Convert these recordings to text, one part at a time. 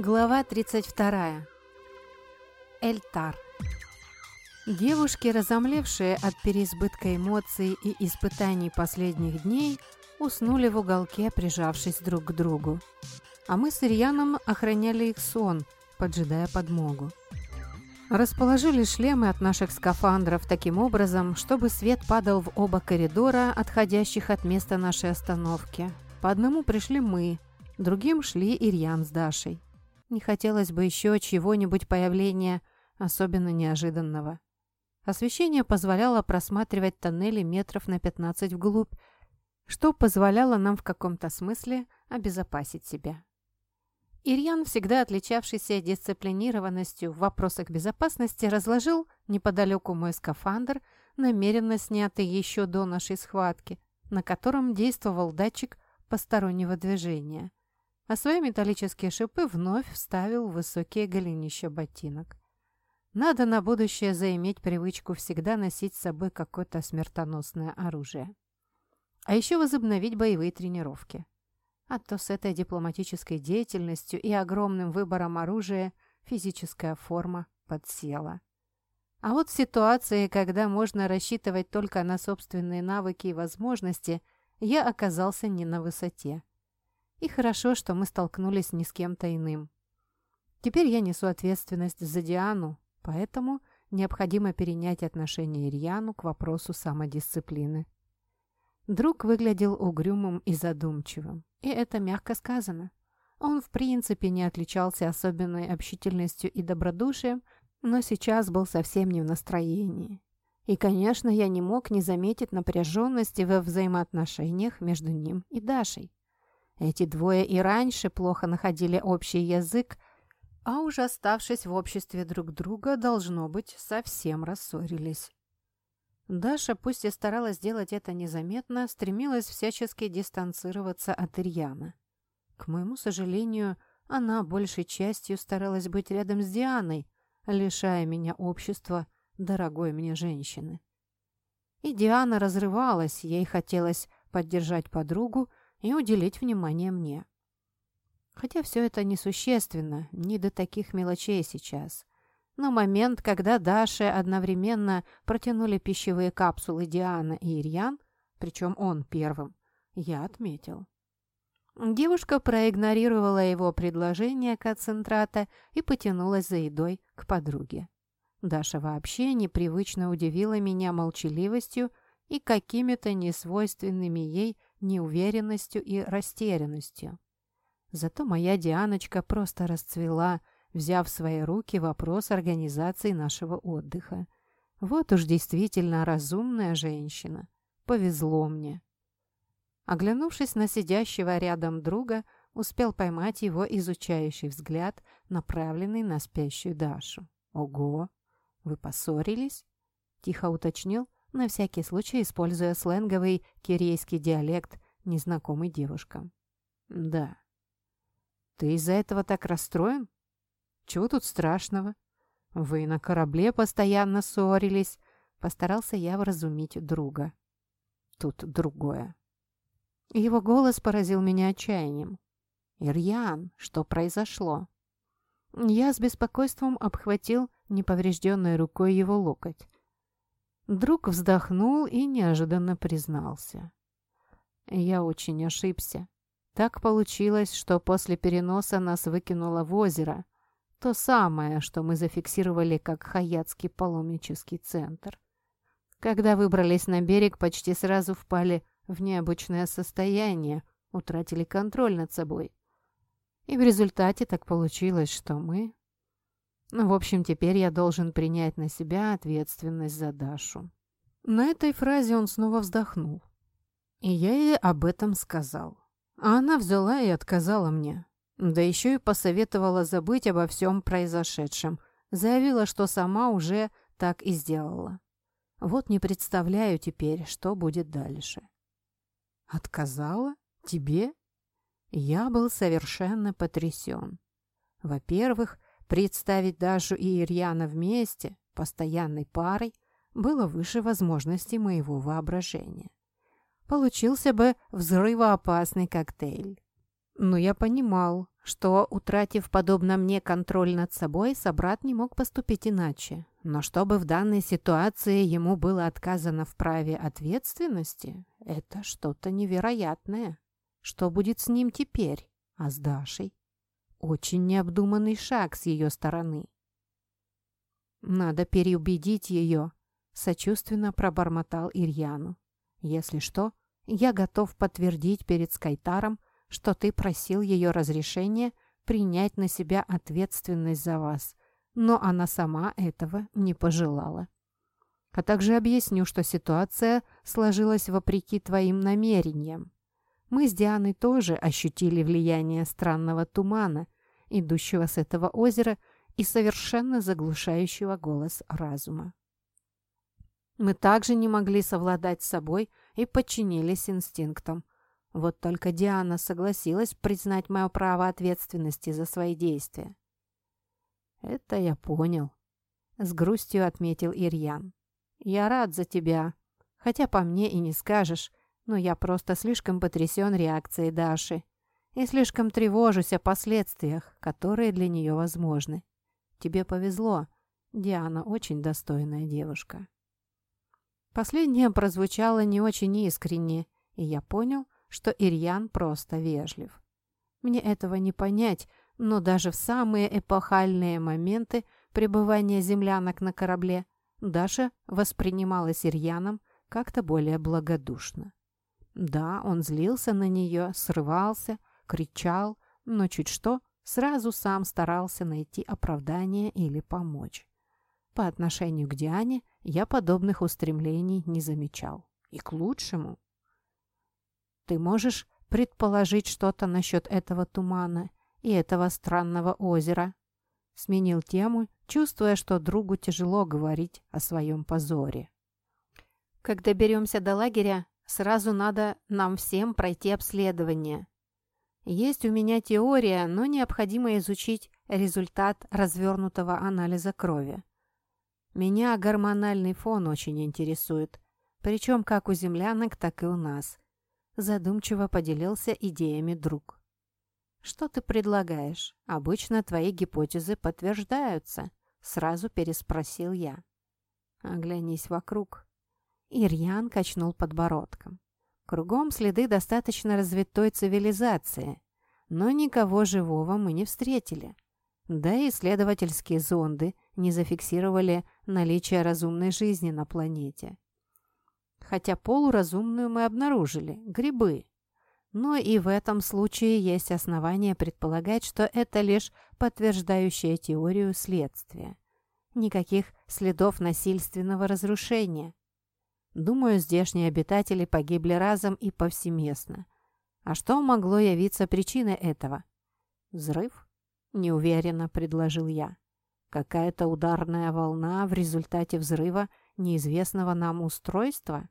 Глава 32. Эльтар. Девушки, разомлевшие от переизбытка эмоций и испытаний последних дней, уснули в уголке, прижавшись друг к другу. А мы с Ирьяном охраняли их сон, поджидая подмогу. Расположили шлемы от наших скафандров таким образом, чтобы свет падал в оба коридора, отходящих от места нашей остановки. По одному пришли мы, другим шли Ирьян с Дашей. Не хотелось бы еще чего-нибудь появления особенно неожиданного. Освещение позволяло просматривать тоннели метров на 15 вглубь, что позволяло нам в каком-то смысле обезопасить себя. Ирьян, всегда отличавшийся дисциплинированностью в вопросах безопасности, разложил неподалеку мой скафандр, намеренно снятый еще до нашей схватки, на котором действовал датчик постороннего движения а свои металлические шипы вновь вставил в высокие голенища ботинок. Надо на будущее заиметь привычку всегда носить с собой какое-то смертоносное оружие. А еще возобновить боевые тренировки. А то с этой дипломатической деятельностью и огромным выбором оружия физическая форма подсела. А вот в ситуации, когда можно рассчитывать только на собственные навыки и возможности, я оказался не на высоте. И хорошо, что мы столкнулись не с кем-то иным. Теперь я несу ответственность за Диану, поэтому необходимо перенять отношение Ирьяну к вопросу самодисциплины. Друг выглядел угрюмым и задумчивым, и это мягко сказано. Он в принципе не отличался особенной общительностью и добродушием, но сейчас был совсем не в настроении. И, конечно, я не мог не заметить напряженности во взаимоотношениях между ним и Дашей. Эти двое и раньше плохо находили общий язык, а уже оставшись в обществе друг друга, должно быть, совсем рассорились. Даша, пусть и старалась сделать это незаметно, стремилась всячески дистанцироваться от Ирьяна. К моему сожалению, она большей частью старалась быть рядом с Дианой, лишая меня общества дорогой мне женщины. И Диана разрывалась, ей хотелось поддержать подругу, и уделить внимание мне. Хотя все это несущественно, не до таких мелочей сейчас. Но момент, когда Даше одновременно протянули пищевые капсулы Диана и Ирьян, причем он первым, я отметил. Девушка проигнорировала его предложение концентрата и потянулась за едой к подруге. Даша вообще непривычно удивила меня молчаливостью и какими-то несвойственными ей неуверенностью и растерянностью. Зато моя Дианочка просто расцвела, взяв в свои руки вопрос организации нашего отдыха. Вот уж действительно разумная женщина. Повезло мне. Оглянувшись на сидящего рядом друга, успел поймать его изучающий взгляд, направленный на спящую Дашу. «Ого! Вы поссорились?» — тихо уточнил, на всякий случай используя сленговый кирейский диалект, незнакомый девушкам. «Да». «Ты из-за этого так расстроен? Чего тут страшного? Вы на корабле постоянно ссорились», — постарался я вразумить друга. «Тут другое». Его голос поразил меня отчаянием. «Ирьян, что произошло?» Я с беспокойством обхватил неповрежденной рукой его локоть. Друг вздохнул и неожиданно признался. «Я очень ошибся. Так получилось, что после переноса нас выкинуло в озеро. То самое, что мы зафиксировали как Хаятский паломнический центр. Когда выбрались на берег, почти сразу впали в необычное состояние, утратили контроль над собой. И в результате так получилось, что мы в общем, теперь я должен принять на себя ответственность за Дашу. На этой фразе он снова вздохнул. И я ей об этом сказал. А она взяла и отказала мне. Да еще и посоветовала забыть обо всем произошедшем. Заявила, что сама уже так и сделала. Вот не представляю теперь, что будет дальше. Отказала? Тебе? Я был совершенно потрясен. Во-первых, Представить Дашу и Ирьяна вместе, постоянной парой, было выше возможностей моего воображения. Получился бы взрывоопасный коктейль. Но я понимал, что, утратив, подобно мне, контроль над собой, собрат не мог поступить иначе. Но чтобы в данной ситуации ему было отказано в праве ответственности, это что-то невероятное. Что будет с ним теперь? А с Дашей? Очень необдуманный шаг с ее стороны. «Надо переубедить ее», — сочувственно пробормотал Ирьяну. «Если что, я готов подтвердить перед Скайтаром, что ты просил ее разрешения принять на себя ответственность за вас, но она сама этого не пожелала. А также объясню, что ситуация сложилась вопреки твоим намерениям. Мы с Дианой тоже ощутили влияние странного тумана, идущего с этого озера и совершенно заглушающего голос разума. Мы также не могли совладать с собой и подчинились инстинктам. Вот только Диана согласилась признать мое право ответственности за свои действия. «Это я понял», — с грустью отметил Ирьян. «Я рад за тебя, хотя по мне и не скажешь, но я просто слишком потрясен реакцией Даши и слишком тревожусь о последствиях, которые для нее возможны. Тебе повезло, Диана очень достойная девушка». Последнее прозвучало не очень искренне, и я понял, что Ирьян просто вежлив. Мне этого не понять, но даже в самые эпохальные моменты пребывания землянок на корабле Даша воспринималась Ирьяном как-то более благодушно. Да, он злился на нее, срывался, кричал, но чуть что, сразу сам старался найти оправдание или помочь. По отношению к Диане я подобных устремлений не замечал. И к лучшему. Ты можешь предположить что-то насчет этого тумана и этого странного озера?» Сменил тему, чувствуя, что другу тяжело говорить о своем позоре. «Когда беремся до лагеря, сразу надо нам всем пройти обследование. Есть у меня теория, но необходимо изучить результат развернутого анализа крови. Меня гормональный фон очень интересует, причем как у землянок, так и у нас задумчиво поделился идеями друг. «Что ты предлагаешь? Обычно твои гипотезы подтверждаются», — сразу переспросил я. «Оглянись вокруг». Ирьян качнул подбородком. Кругом следы достаточно развитой цивилизации, но никого живого мы не встретили. Да и исследовательские зонды не зафиксировали наличие разумной жизни на планете хотя полуразумную мы обнаружили – грибы. Но и в этом случае есть основания предполагать, что это лишь подтверждающее теорию следствия. Никаких следов насильственного разрушения. Думаю, здешние обитатели погибли разом и повсеместно. А что могло явиться причиной этого? Взрыв? Неуверенно предложил я. Какая-то ударная волна в результате взрыва неизвестного нам устройства?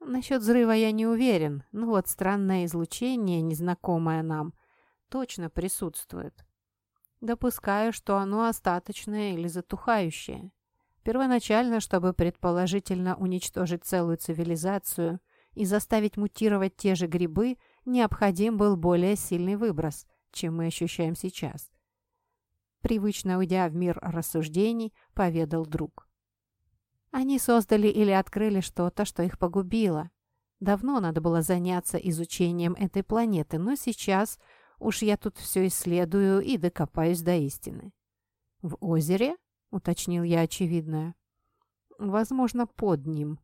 Насчет взрыва я не уверен, но вот странное излучение, незнакомое нам, точно присутствует. Допускаю, что оно остаточное или затухающее. Первоначально, чтобы предположительно уничтожить целую цивилизацию и заставить мутировать те же грибы, необходим был более сильный выброс, чем мы ощущаем сейчас. Привычно уйдя в мир рассуждений, поведал друг. Они создали или открыли что-то, что их погубило. Давно надо было заняться изучением этой планеты, но сейчас уж я тут все исследую и докопаюсь до истины. «В озере?» — уточнил я очевидное. «Возможно, под ним.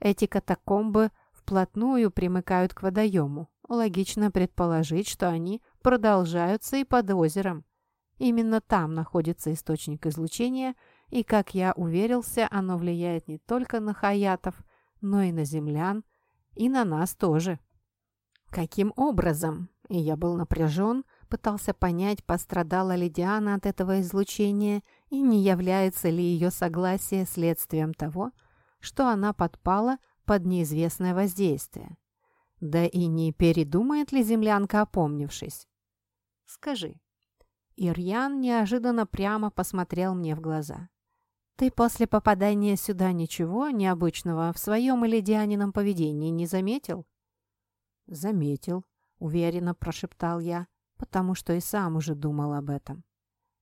Эти катакомбы вплотную примыкают к водоему. Логично предположить, что они продолжаются и под озером. Именно там находится источник излучения — и, как я уверился, оно влияет не только на хаятов, но и на землян, и на нас тоже. Каким образом? И я был напряжен, пытался понять, пострадала ли Диана от этого излучения и не является ли ее согласие следствием того, что она подпала под неизвестное воздействие. Да и не передумает ли землянка, опомнившись? Скажи. Ирьян неожиданно прямо посмотрел мне в глаза. «Ты после попадания сюда ничего необычного в своем или Дианином поведении не заметил?» «Заметил», — уверенно прошептал я. потому что и сам уже думал об этом.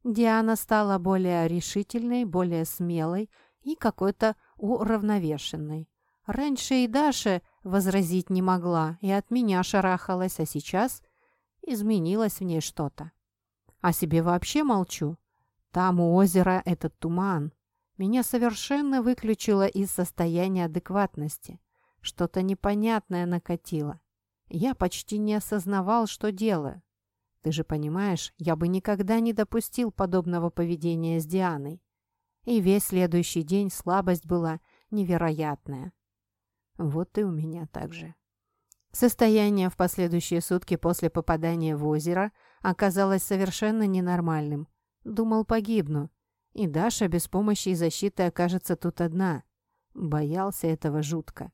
Диана стала более решительной, более смелой и какой-то уравновешенной. Раньше и Даша возразить не могла, и от меня шарахалась, а сейчас изменилось в ней что-то. О себе вообще молчу. Там у озера этот туман. Меня совершенно выключило из состояния адекватности. Что-то непонятное накатило. Я почти не осознавал, что делаю. Ты же понимаешь, я бы никогда не допустил подобного поведения с Дианой. И весь следующий день слабость была невероятная. Вот и у меня так же. Состояние в последующие сутки после попадания в озеро оказалось совершенно ненормальным. Думал, погибну. И Даша без помощи и защиты окажется тут одна. Боялся этого жутко.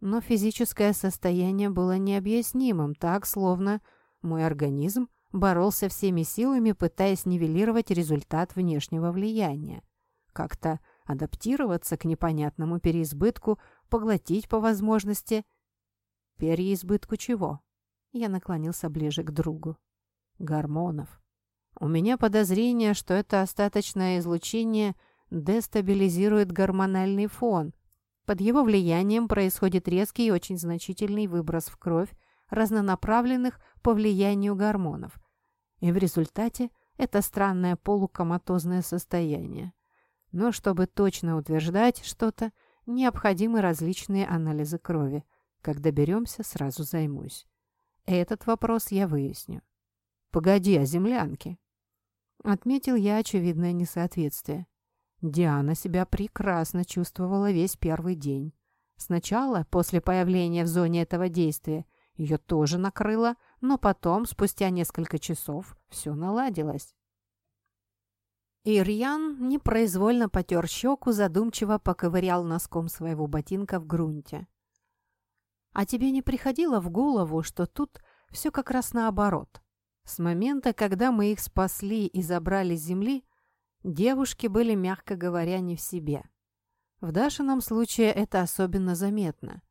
Но физическое состояние было необъяснимым, так, словно мой организм боролся всеми силами, пытаясь нивелировать результат внешнего влияния. Как-то адаптироваться к непонятному переизбытку, поглотить по возможности. Переизбытку чего? Я наклонился ближе к другу. Гормонов. У меня подозрение, что это остаточное излучение дестабилизирует гормональный фон. Под его влиянием происходит резкий и очень значительный выброс в кровь разнонаправленных по влиянию гормонов. И в результате это странное полукоматозное состояние. Но чтобы точно утверждать что-то, необходимы различные анализы крови. Как доберемся, сразу займусь. Этот вопрос я выясню. «Погоди, а землянки?» Отметил я очевидное несоответствие. Диана себя прекрасно чувствовала весь первый день. Сначала, после появления в зоне этого действия, ее тоже накрыло, но потом, спустя несколько часов, все наладилось. Ирьян непроизвольно потер щеку, задумчиво поковырял носком своего ботинка в грунте. «А тебе не приходило в голову, что тут все как раз наоборот? С момента, когда мы их спасли и забрали с земли, девушки были, мягко говоря, не в себе. В Дашином случае это особенно заметно.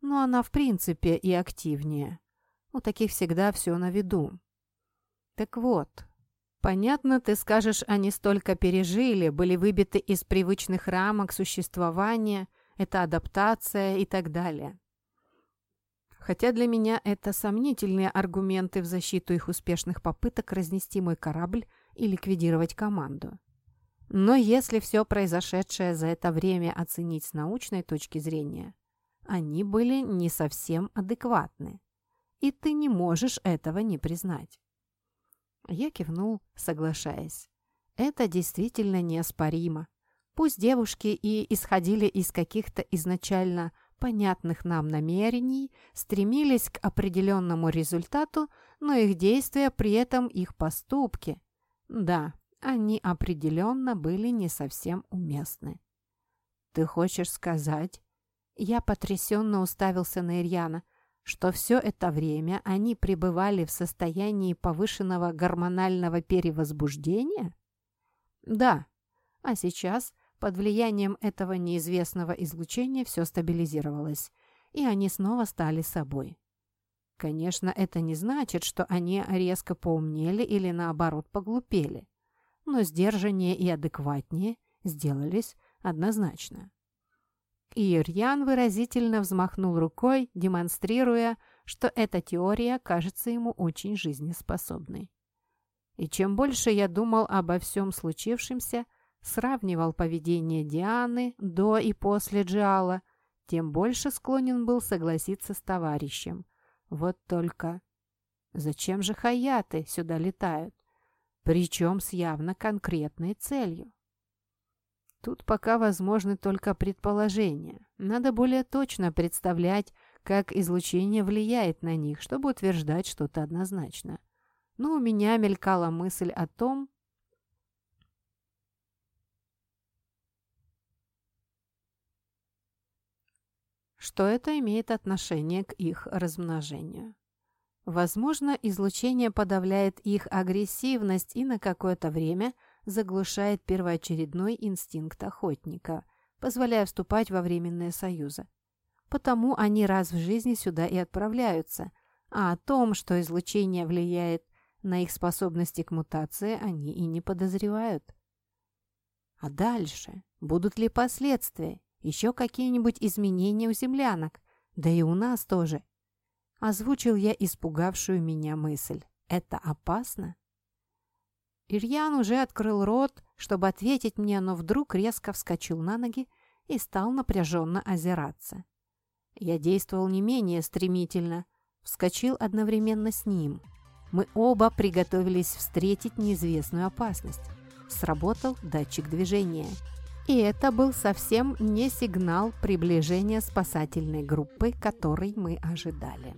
Но она в принципе и активнее. У таких всегда все на виду. Так вот, понятно, ты скажешь, они столько пережили, были выбиты из привычных рамок существования, это адаптация и так далее. Хотя для меня это сомнительные аргументы в защиту их успешных попыток разнести мой корабль и ликвидировать команду. Но если все произошедшее за это время оценить с научной точки зрения, они были не совсем адекватны. И ты не можешь этого не признать. Я кивнул, соглашаясь. Это действительно неоспоримо. Пусть девушки и исходили из каких-то изначально понятных нам намерений, стремились к определенному результату, но их действия, при этом их поступки, да, они определенно были не совсем уместны. Ты хочешь сказать, я потрясенно уставился на Ирьяна, что все это время они пребывали в состоянии повышенного гормонального перевозбуждения? Да, а сейчас под влиянием этого неизвестного излучения все стабилизировалось, и они снова стали собой. Конечно, это не значит, что они резко поумнели или наоборот поглупели, но сдержаннее и адекватнее сделались однозначно. И Ирьян выразительно взмахнул рукой, демонстрируя, что эта теория кажется ему очень жизнеспособной. И чем больше я думал обо всем случившемся, сравнивал поведение Дианы до и после Джиала, тем больше склонен был согласиться с товарищем. Вот только... Зачем же хаяты сюда летают? Причем с явно конкретной целью. Тут пока возможны только предположения. Надо более точно представлять, как излучение влияет на них, чтобы утверждать что-то однозначно. Но у меня мелькала мысль о том, что это имеет отношение к их размножению. Возможно, излучение подавляет их агрессивность и на какое-то время – заглушает первоочередной инстинкт охотника, позволяя вступать во временные союзы. Потому они раз в жизни сюда и отправляются, а о том, что излучение влияет на их способности к мутации они и не подозревают. А дальше? Будут ли последствия? Еще какие-нибудь изменения у землянок? Да и у нас тоже. Озвучил я испугавшую меня мысль. Это опасно? Ирьян уже открыл рот, чтобы ответить мне, но вдруг резко вскочил на ноги и стал напряженно озираться. Я действовал не менее стремительно, вскочил одновременно с ним. Мы оба приготовились встретить неизвестную опасность. Сработал датчик движения. И это был совсем не сигнал приближения спасательной группы, который мы ожидали.